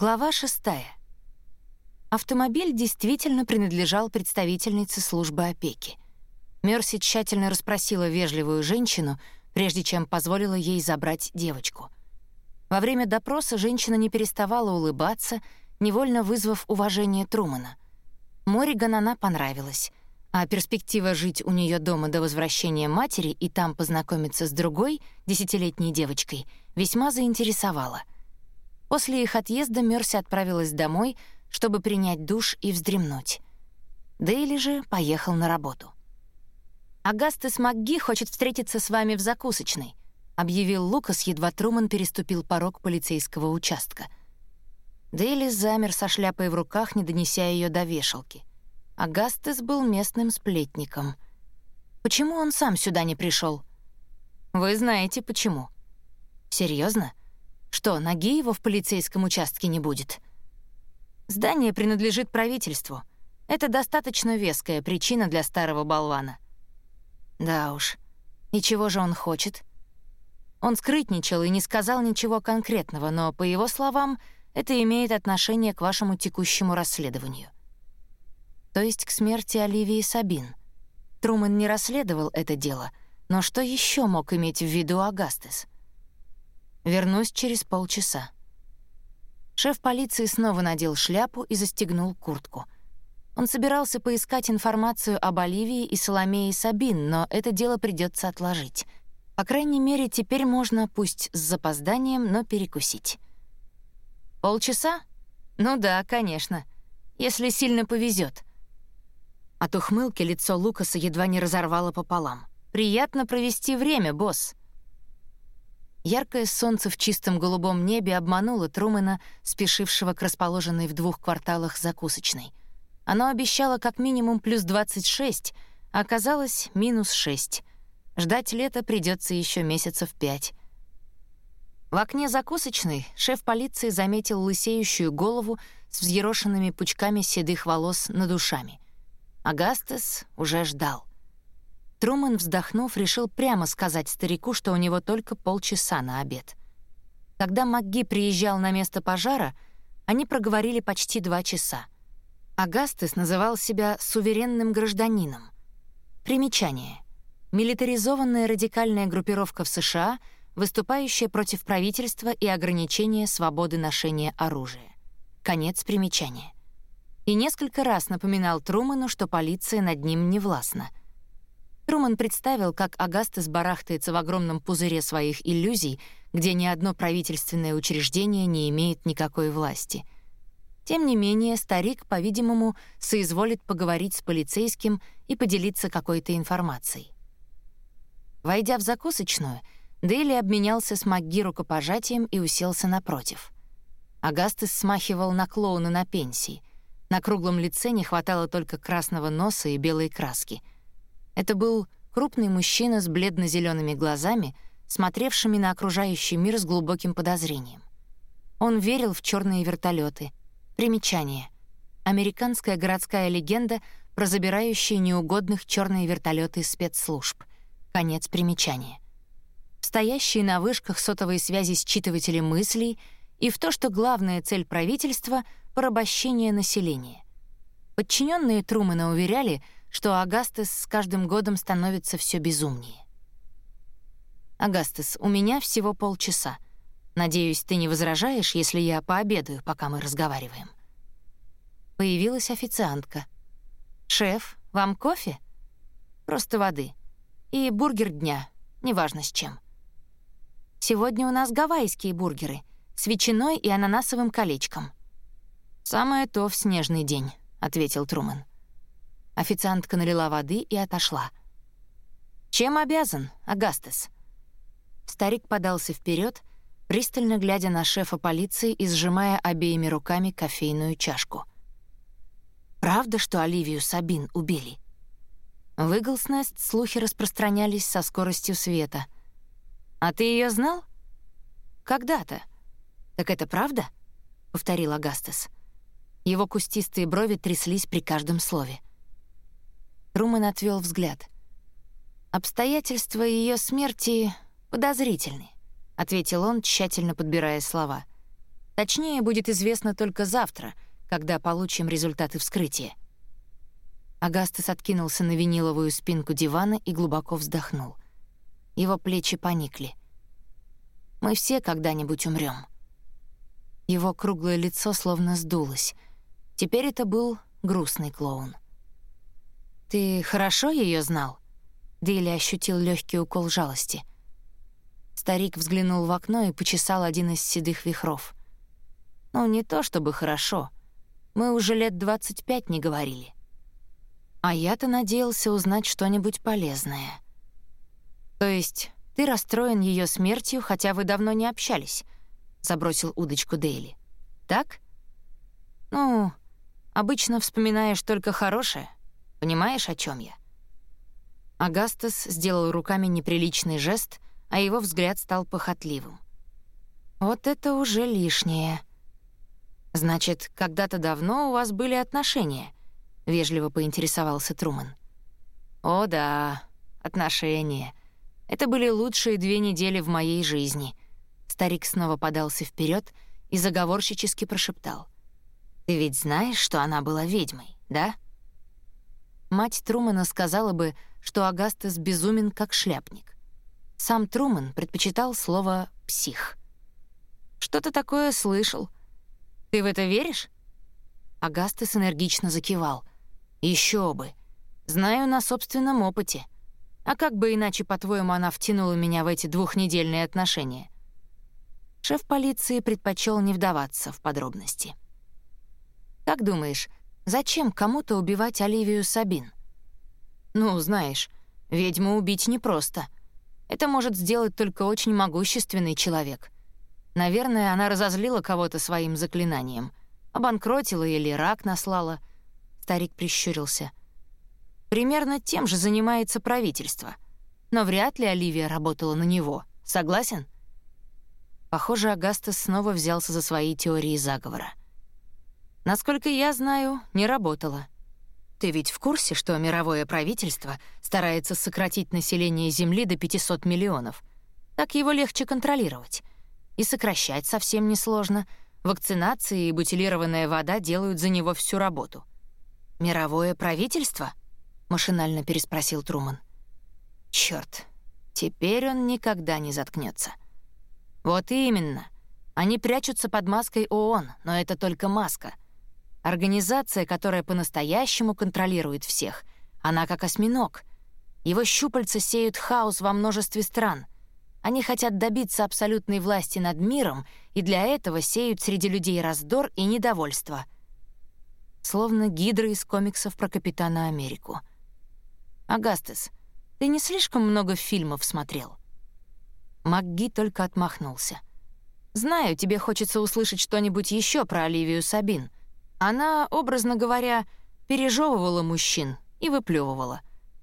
Глава шестая. Автомобиль действительно принадлежал представительнице службы опеки. Мерси тщательно расспросила вежливую женщину, прежде чем позволила ей забрать девочку. Во время допроса женщина не переставала улыбаться, невольно вызвав уважение Трумана. Мориган она понравилась, а перспектива жить у нее дома до возвращения матери и там познакомиться с другой, десятилетней девочкой, весьма заинтересовала. После их отъезда Мерси отправилась домой, чтобы принять душ и вздремнуть. Дейли же поехал на работу. «Агастес МакГи хочет встретиться с вами в закусочной», объявил Лукас, едва Труман переступил порог полицейского участка. Дейли замер со шляпой в руках, не донеся ее до вешалки. Агастес был местным сплетником. Почему он сам сюда не пришел? Вы знаете, почему. Серьезно? Что, ноги его в полицейском участке не будет? Здание принадлежит правительству. Это достаточно веская причина для старого болвана. Да уж. И чего же он хочет? Он скрытничал и не сказал ничего конкретного, но, по его словам, это имеет отношение к вашему текущему расследованию. То есть к смерти Оливии Сабин. Трумэн не расследовал это дело, но что еще мог иметь в виду Агастес? Вернусь через полчаса. Шеф полиции снова надел шляпу и застегнул куртку. Он собирался поискать информацию об Оливии и Соломее Сабин, но это дело придется отложить. По крайней мере, теперь можно, пусть с запозданием, но перекусить. Полчаса? Ну да, конечно. Если сильно повезет. От ухмылки лицо Лукаса едва не разорвало пополам. «Приятно провести время, босс!» Яркое солнце в чистом голубом небе обмануло Трумэна, спешившего к расположенной в двух кварталах закусочной. Оно обещало как минимум плюс 26, а оказалось минус 6. Ждать лета придется еще месяцев пять. В окне закусочной шеф полиции заметил лысеющую голову с взъерошенными пучками седых волос над ушами. Агастес уже ждал. Труман, вздохнув, решил прямо сказать старику, что у него только полчаса на обед. Когда МакГи приезжал на место пожара, они проговорили почти два часа. Агастес называл себя суверенным гражданином. Примечание. Милитаризованная радикальная группировка в США, выступающая против правительства и ограничения свободы ношения оружия. Конец примечания. И несколько раз напоминал Труману, что полиция над ним не властна — Труман представил, как Агастес барахтается в огромном пузыре своих иллюзий, где ни одно правительственное учреждение не имеет никакой власти. Тем не менее, старик, по-видимому, соизволит поговорить с полицейским и поделиться какой-то информацией. Войдя в закусочную, Дейли обменялся с МакГи рукопожатием и уселся напротив. Агастес смахивал на клоуна на пенсии. На круглом лице не хватало только красного носа и белой краски — это был крупный мужчина с бледно зелеными глазами, смотревшими на окружающий мир с глубоким подозрением. Он верил в черные вертолеты. Примечание. Американская городская легенда про забирающие неугодных черные вертолеты спецслужб. Конец примечания. Стоящие на вышках сотовой связи считыватели мыслей и в то, что главная цель правительства — порабощение населения. Подчиненные Трумэна уверяли — что Агастес с каждым годом становится все безумнее. «Агастес, у меня всего полчаса. Надеюсь, ты не возражаешь, если я пообедаю, пока мы разговариваем?» Появилась официантка. «Шеф, вам кофе?» «Просто воды. И бургер дня, неважно с чем». «Сегодня у нас гавайские бургеры с ветчиной и ананасовым колечком». «Самое то в снежный день», — ответил Трумэн. Официантка налила воды и отошла. «Чем обязан, Агастес?» Старик подался вперед, пристально глядя на шефа полиции и сжимая обеими руками кофейную чашку. «Правда, что Оливию Сабин убили?» В Иглснест слухи распространялись со скоростью света. «А ты ее знал?» «Когда-то». «Так это правда?» — повторил Агастес. Его кустистые брови тряслись при каждом слове. Трумэн отвел взгляд. «Обстоятельства ее смерти подозрительны», — ответил он, тщательно подбирая слова. Точнее, будет известно только завтра, когда получим результаты вскрытия. Агастес откинулся на виниловую спинку дивана и глубоко вздохнул. Его плечи поникли. «Мы все когда-нибудь умрем. Его круглое лицо словно сдулось. Теперь это был грустный клоун. «Ты хорошо ее знал?» Дейли ощутил легкий укол жалости. Старик взглянул в окно и почесал один из седых вихров. «Ну, не то чтобы хорошо. Мы уже лет 25 не говорили. А я-то надеялся узнать что-нибудь полезное. То есть ты расстроен ее смертью, хотя вы давно не общались?» — забросил удочку Дейли. «Так?» «Ну, обычно вспоминаешь только хорошее. Понимаешь, о чем я?» Агастас сделал руками неприличный жест, а его взгляд стал похотливым. «Вот это уже лишнее». «Значит, когда-то давно у вас были отношения?» — вежливо поинтересовался Труман. «О да, отношения. Это были лучшие две недели в моей жизни». Старик снова подался вперед и заговорщически прошептал. «Ты ведь знаешь, что она была ведьмой, да?» Мать Трумана сказала бы, что Агастес безумен как шляпник. Сам Труман предпочитал слово «псих». «Что-то такое слышал. Ты в это веришь?» Агастес энергично закивал. Еще бы. Знаю на собственном опыте. А как бы иначе, по-твоему, она втянула меня в эти двухнедельные отношения?» Шеф полиции предпочел не вдаваться в подробности. «Как думаешь, зачем кому-то убивать Оливию Сабин?» «Ну, знаешь, ведьму убить непросто. Это может сделать только очень могущественный человек. Наверное, она разозлила кого-то своим заклинанием. Обанкротила или рак наслала». Старик прищурился. «Примерно тем же занимается правительство. Но вряд ли Оливия работала на него. Согласен?» Похоже, Агастас снова взялся за свои теории заговора. Насколько я знаю, не работало. Ты ведь в курсе, что мировое правительство старается сократить население Земли до 500 миллионов? Так его легче контролировать. И сокращать совсем несложно. Вакцинация и бутилированная вода делают за него всю работу. «Мировое правительство?» — машинально переспросил Труман. Черт, теперь он никогда не заткнется. Вот именно. Они прячутся под маской ООН, но это только маска. Организация, которая по-настоящему контролирует всех. Она как осьминог. Его щупальца сеют хаос во множестве стран. Они хотят добиться абсолютной власти над миром, и для этого сеют среди людей раздор и недовольство. Словно гидра из комиксов про Капитана Америку. «Агастес, ты не слишком много фильмов смотрел?» МакГи только отмахнулся. «Знаю, тебе хочется услышать что-нибудь еще про Оливию Сабин. Она, образно говоря, пережевывала мужчин и выплевывала.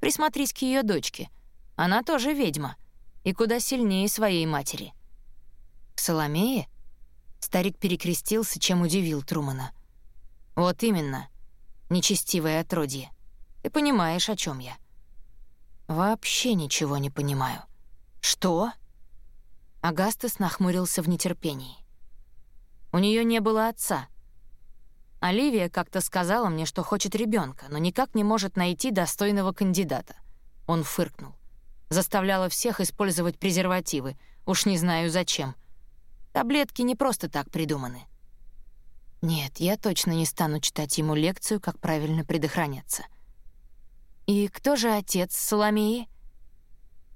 Присмотрись к ее дочке. Она тоже ведьма. И куда сильнее своей матери». «К Соломее?» Старик перекрестился, чем удивил Трумана. «Вот именно. Нечестивое отродье. Ты понимаешь, о чем я?» «Вообще ничего не понимаю». «Что?» Агастес нахмурился в нетерпении. У нее не было отца. Оливия как-то сказала мне, что хочет ребенка, но никак не может найти достойного кандидата. Он фыркнул. Заставляла всех использовать презервативы, уж не знаю зачем. Таблетки не просто так придуманы. Нет, я точно не стану читать ему лекцию, как правильно предохраняться. «И кто же отец Соломеи?»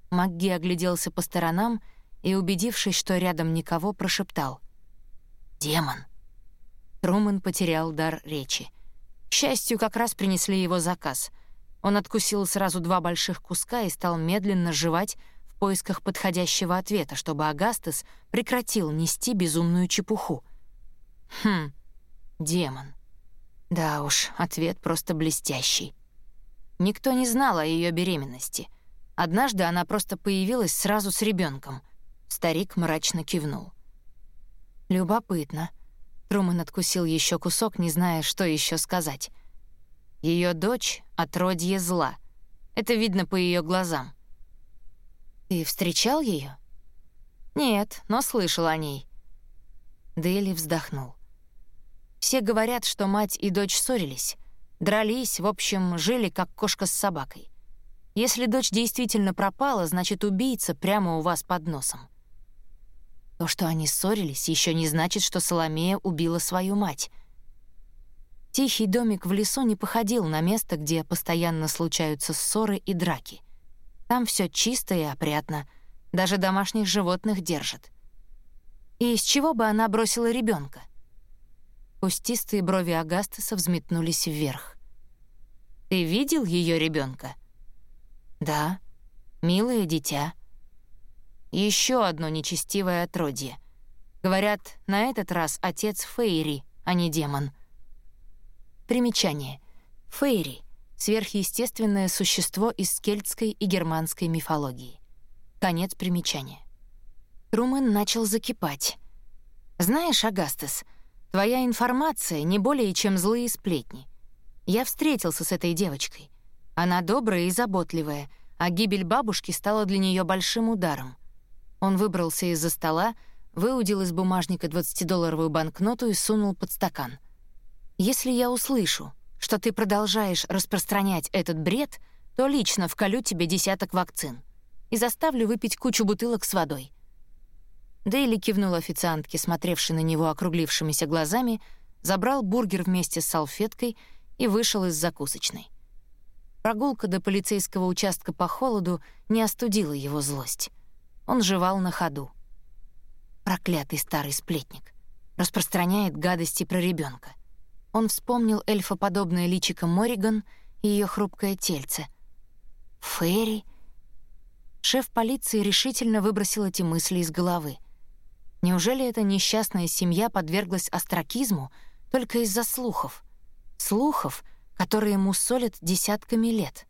Магги огляделся по сторонам и, убедившись, что рядом никого, прошептал. «Демон!» Трумэн потерял дар речи. К счастью, как раз принесли его заказ. Он откусил сразу два больших куска и стал медленно жевать в поисках подходящего ответа, чтобы Агастес прекратил нести безумную чепуху. «Хм, демон». Да уж, ответ просто блестящий. Никто не знал о ее беременности. Однажды она просто появилась сразу с ребенком — Старик мрачно кивнул. «Любопытно». Труман откусил еще кусок, не зная, что еще сказать. Ее дочь — отродье зла. Это видно по ее глазам. «Ты встречал ее? «Нет, но слышал о ней». Дейли вздохнул. Все говорят, что мать и дочь ссорились, дрались, в общем, жили как кошка с собакой. Если дочь действительно пропала, значит, убийца прямо у вас под носом. То, что они ссорились, еще не значит, что Соломея убила свою мать. Тихий домик в лесу не походил на место, где постоянно случаются ссоры и драки. Там все чисто и опрятно, даже домашних животных держат. И из чего бы она бросила ребенка? Кустистые брови Агастаса взметнулись вверх. «Ты видел ее ребенка? «Да, милое дитя». Еще одно нечестивое отродье. Говорят, на этот раз отец Фейри, а не демон. Примечание. Фейри — сверхъестественное существо из кельтской и германской мифологии. Конец примечания. Трумэн начал закипать. «Знаешь, Агастес, твоя информация не более чем злые сплетни. Я встретился с этой девочкой. Она добрая и заботливая, а гибель бабушки стала для нее большим ударом. Он выбрался из-за стола, выудил из бумажника 20-долларовую банкноту и сунул под стакан. «Если я услышу, что ты продолжаешь распространять этот бред, то лично вколю тебе десяток вакцин и заставлю выпить кучу бутылок с водой. Дейли кивнул официантке, смотревшей на него округлившимися глазами, забрал бургер вместе с салфеткой и вышел из закусочной. Прогулка до полицейского участка по холоду не остудила его злость. Он жевал на ходу. Проклятый старый сплетник. Распространяет гадости про ребенка. Он вспомнил эльфоподобное личико Мориган и ее хрупкое тельце. Ферри. Шеф полиции решительно выбросил эти мысли из головы. Неужели эта несчастная семья подверглась остракизму только из-за слухов? Слухов, которые мусолят десятками лет.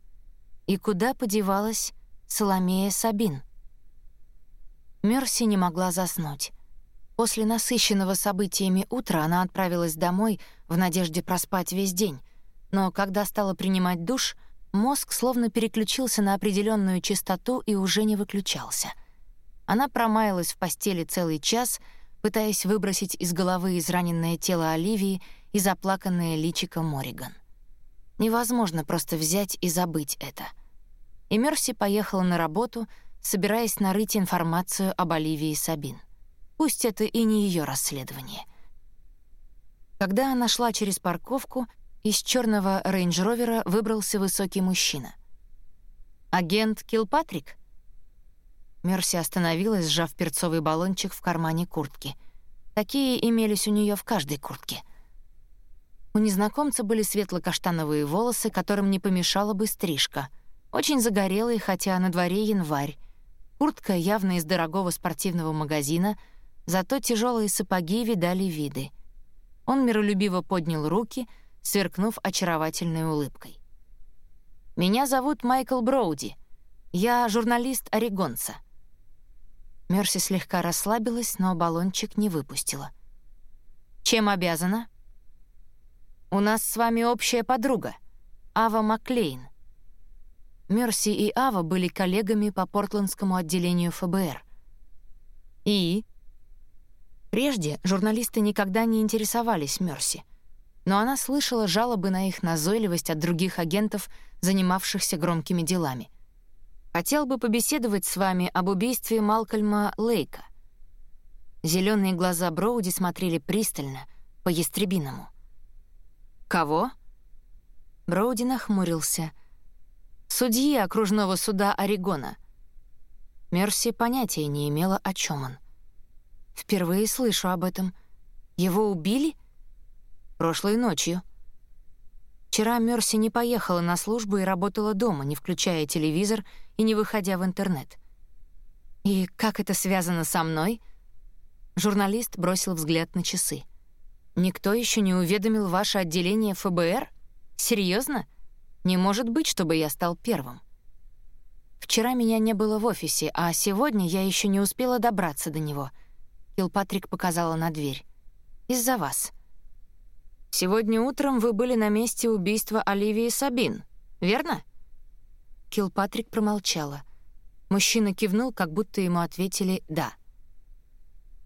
И куда подевалась Соломея Сабин? Мерси не могла заснуть. После насыщенного событиями утра она отправилась домой в надежде проспать весь день, но когда стала принимать душ, мозг словно переключился на определенную частоту и уже не выключался — она промаялась в постели целый час, пытаясь выбросить из головы израненное тело Оливии и заплаканное личико Мориган. Невозможно просто взять и забыть это. И Мерси поехала на работу, собираясь нарыть информацию об Оливии Сабин. Пусть это и не ее расследование. Когда она шла через парковку, из черного рейндж-ровера выбрался высокий мужчина. «Агент Килпатрик?» Мерси остановилась, сжав перцовый баллончик в кармане куртки. Такие имелись у нее в каждой куртке. У незнакомца были светло-каштановые волосы, которым не помешала бы стрижка. Очень загорелые, хотя на дворе январь. Куртка явно из дорогого спортивного магазина, зато тяжелые сапоги видали виды. Он миролюбиво поднял руки, сверкнув очаровательной улыбкой. «Меня зовут Майкл Броуди. Я журналист «Орегонца». Мерси слегка расслабилась, но баллончик не выпустила. «Чем обязана?» «У нас с вами общая подруга, Ава Маклейн». Мерси и Ава были коллегами по портландскому отделению ФБР. «И?» Прежде журналисты никогда не интересовались Мерси, но она слышала жалобы на их назойливость от других агентов, занимавшихся громкими делами. Хотел бы побеседовать с вами об убийстве Малкольма Лейка». Зеленые глаза Броуди смотрели пристально, по-ястребиному. «Кого?» Броуди нахмурился. «Судьи окружного суда Орегона». Мерси понятия не имела, о чем он. «Впервые слышу об этом. Его убили?» «Прошлой ночью». Вчера Мерси не поехала на службу и работала дома, не включая телевизор и не выходя в интернет. «И как это связано со мной?» Журналист бросил взгляд на часы. «Никто еще не уведомил ваше отделение ФБР? Серьезно? Не может быть, чтобы я стал первым. Вчера меня не было в офисе, а сегодня я еще не успела добраться до него». Килпатрик показала на дверь. «Из-за вас». Сегодня утром вы были на месте убийства Оливии Сабин, верно?» Килпатрик промолчала. Мужчина кивнул, как будто ему ответили «да».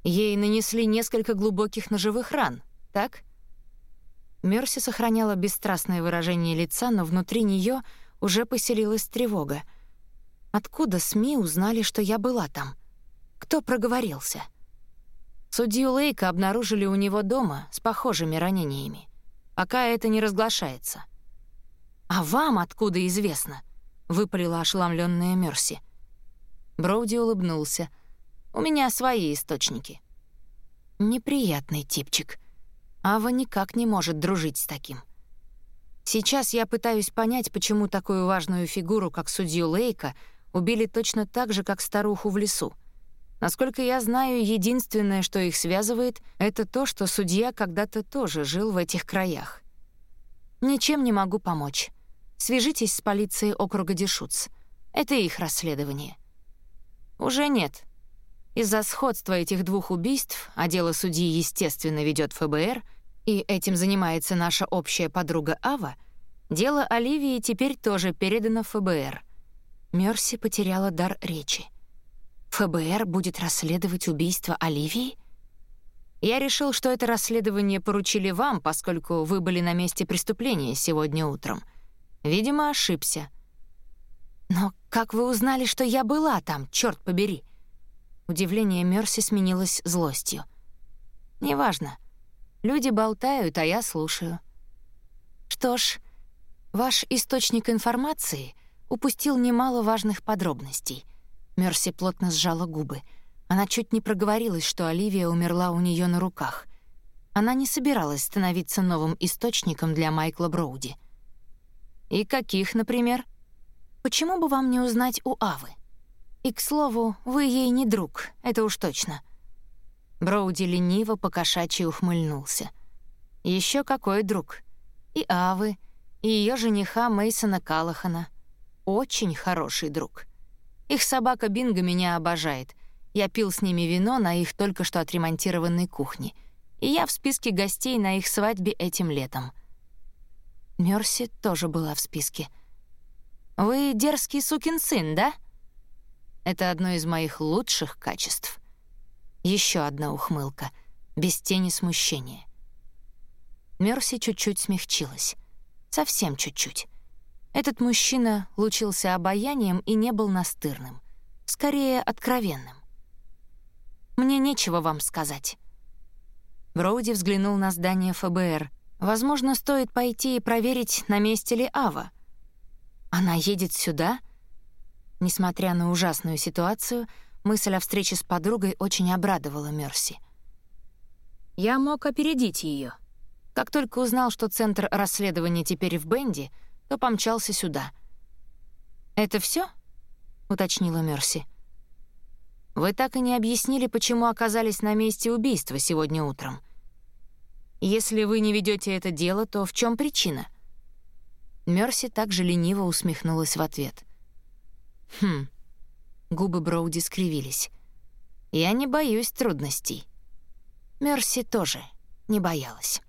Ей нанесли несколько глубоких ножевых ран, так? Мерси сохраняла бесстрастное выражение лица, но внутри нее уже поселилась тревога. Откуда СМИ узнали, что я была там? Кто проговорился? Судью Лейка обнаружили у него дома с похожими ранениями. Пока это не разглашается. «А вам откуда известно?» — выпалила ошеломленная Мерси. Броуди улыбнулся. «У меня свои источники». Неприятный типчик. Ава никак не может дружить с таким. Сейчас я пытаюсь понять, почему такую важную фигуру, как судью Лейка, убили точно так же, как старуху в лесу. Насколько я знаю, единственное, что их связывает, это то, что судья когда-то тоже жил в этих краях. Ничем не могу помочь. Свяжитесь с полицией округа Дешуц. Это их расследование. Уже нет. Из-за сходства этих двух убийств, а дело судьи, естественно, ведет ФБР — и этим занимается наша общая подруга Ава, дело Оливии теперь тоже передано ФБР. Мерси потеряла дар речи. ФБР будет расследовать убийство Оливии? Я решил, что это расследование поручили вам, поскольку вы были на месте преступления сегодня утром. Видимо, ошибся. Но как вы узнали, что я была там, черт побери? Удивление Мерси сменилось злостью. Неважно. Люди болтают, а я слушаю. Что ж, ваш источник информации упустил немало важных подробностей. Мерси плотно сжала губы. Она чуть не проговорилась, что Оливия умерла у нее на руках. Она не собиралась становиться новым источником для Майкла Броуди. «И каких, например?» «Почему бы вам не узнать у Авы?» «И, к слову, вы ей не друг, это уж точно». Броуди лениво покошачьи ухмыльнулся. Еще какой друг. И Авы, и ее жениха Мейсона Калахана. Очень хороший друг. Их собака Бинго меня обожает. Я пил с ними вино на их только что отремонтированной кухне. И я в списке гостей на их свадьбе этим летом. Мерси тоже была в списке. «Вы дерзкий сукин сын, да?» Это одно из моих лучших качеств — еще одна ухмылка, без тени смущения. Мерси чуть-чуть смягчилась. Совсем чуть-чуть. Этот мужчина лучился обаянием и не был настырным. Скорее, откровенным. «Мне нечего вам сказать». Броуди взглянул на здание ФБР. «Возможно, стоит пойти и проверить, на месте ли Ава. Она едет сюда?» Несмотря на ужасную ситуацию, Мысль о встрече с подругой очень обрадовала Мерси. Я мог опередить ее. Как только узнал, что центр расследования теперь в Бенди, то помчался сюда. «Это все? уточнила Мерси. «Вы так и не объяснили, почему оказались на месте убийства сегодня утром. Если вы не ведете это дело, то в чем причина?» Мерси также лениво усмехнулась в ответ. «Хм, Губы Броуди скривились. «Я не боюсь трудностей». Мерси тоже не боялась.